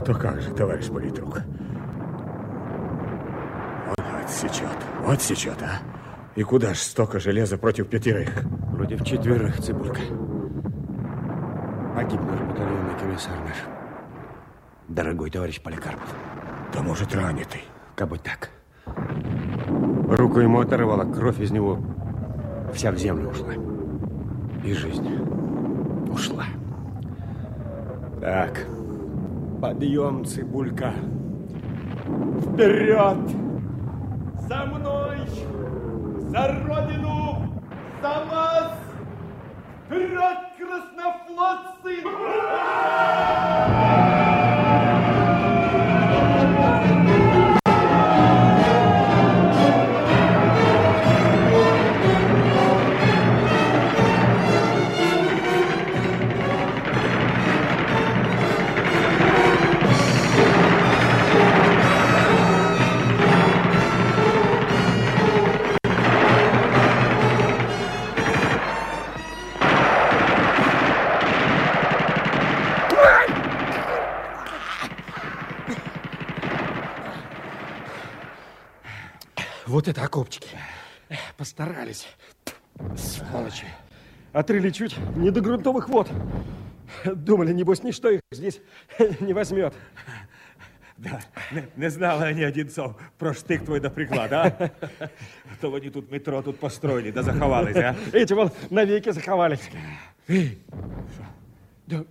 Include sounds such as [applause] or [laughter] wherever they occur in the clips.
товарищ политрук. Он отсечет, вот сечет, а? И куда ж столько железа против пятерых? Против четверых, Цибулька. Погиб наш батальонный комиссар наш. Дорогой товарищ Поликарпов. Да может, ранитый. Как бы так. Руку ему оторвало, кровь из него вся в землю ушла. И жизнь ушла. Так, подъем, Цибулька. Вперед! За мной! За Родину! За вас! Вперед, краснофлотцы! Вот это окопчики. Постарались. Сволочи. Отрыли чуть не до грунтовых вод. Думали, небось, ничто их здесь не возьмет. Да, не, не знали они, Одинцов, про штик твой до приклада, а? То вони тут метро тут построили, да заховались, а? Эти вон навеки заховались. Эй, да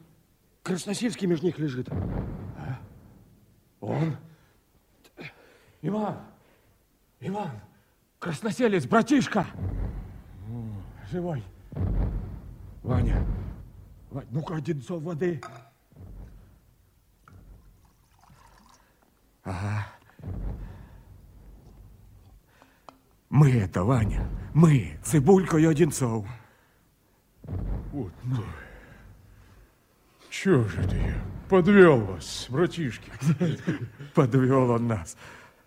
Красносельский между них лежит. Он? Иван, Иван, красноселец, братишка. Живой. Ваня, Вань, ну-ка, Одинцов, воды. Ага. Мы это, Ваня, мы, Цибулько и Одинцов. Вот ну. Чего же я подвел вас, братишки? [laughs] Подвел он нас.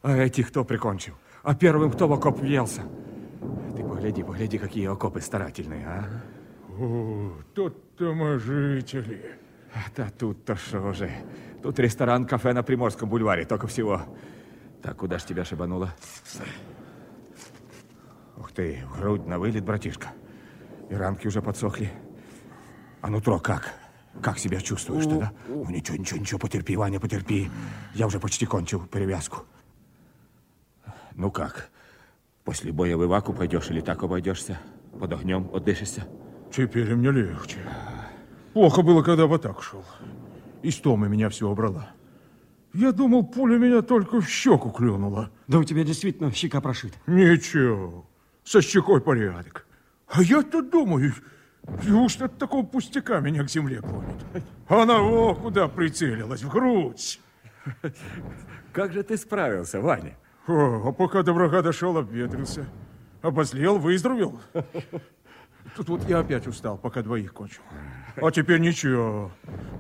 А этих кто прикончил? А первым кто в окоп въелся? Ты погляди, погляди, какие окопы старательные, а? О, тут-то мы жители. Да тут-то что же? Тут ресторан, кафе на Приморском бульваре, только всего. Так, куда ж тебя шибануло? Ух ты, в грудь на вылет, братишка. И ранки уже подсохли. А нутро как? Как себя чувствуешь ты, да? Ну, ничего, ничего, ничего, потерпи, Ваня, потерпи. Я уже почти кончил перевязку. Ну как? После боя в Иваку пойдешь или так обойдешься? Под огнем отдышишься? Теперь мне легче. Плохо было, когда в атаку шел. Истома меня все обрала. Я думал, пуля меня только в щеку клюнула. Да у тебя действительно щека прошита. Ничего, со щекой порядок. А я тут думаю, неужто от такого пустяка меня к земле клонит? Она, о, куда прицелилась, в грудь. Как же ты справился, Ваня? О, а пока до врага дошел, обветрился. Обозлел, выздоровел. Тут вот я опять устал, пока двоих кончил. А теперь ничего.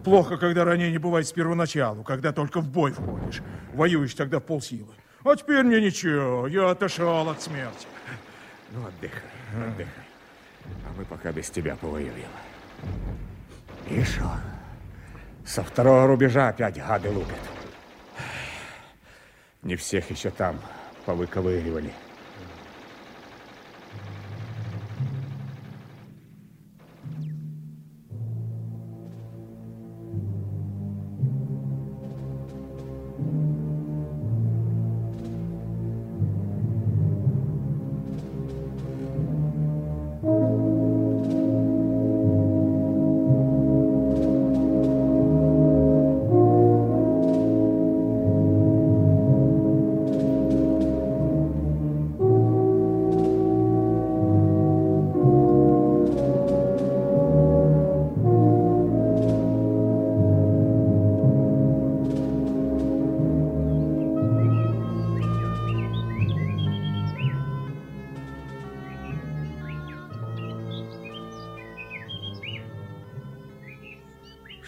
Плохо, когда ранение бывает с первоначалу, когда только в бой входишь. Воюешь тогда полсилы. А теперь мне ничего, я отошел от смерти. Ну, отдыхай, отдыхай. А мы пока без тебя повоюем. И что? Со второго рубежа опять гады лупят. Не всех еще там повыковыривали.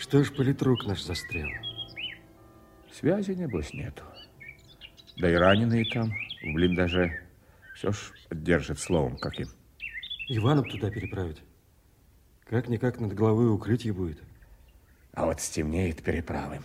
Что ж политрук наш застрял? Связи, небось, нету. Да и раненые там, в блиндаже, все ж держит словом каким. Иванов туда переправить. Как-никак над головой укрытие будет. А вот стемнеет, переправим.